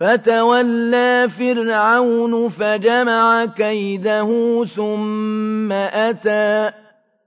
فَتَوَلَّىٰ فِرْعَوْنُ فَجَمَعَ كَيْدَهُ ثُمَّ أَتَىٰ.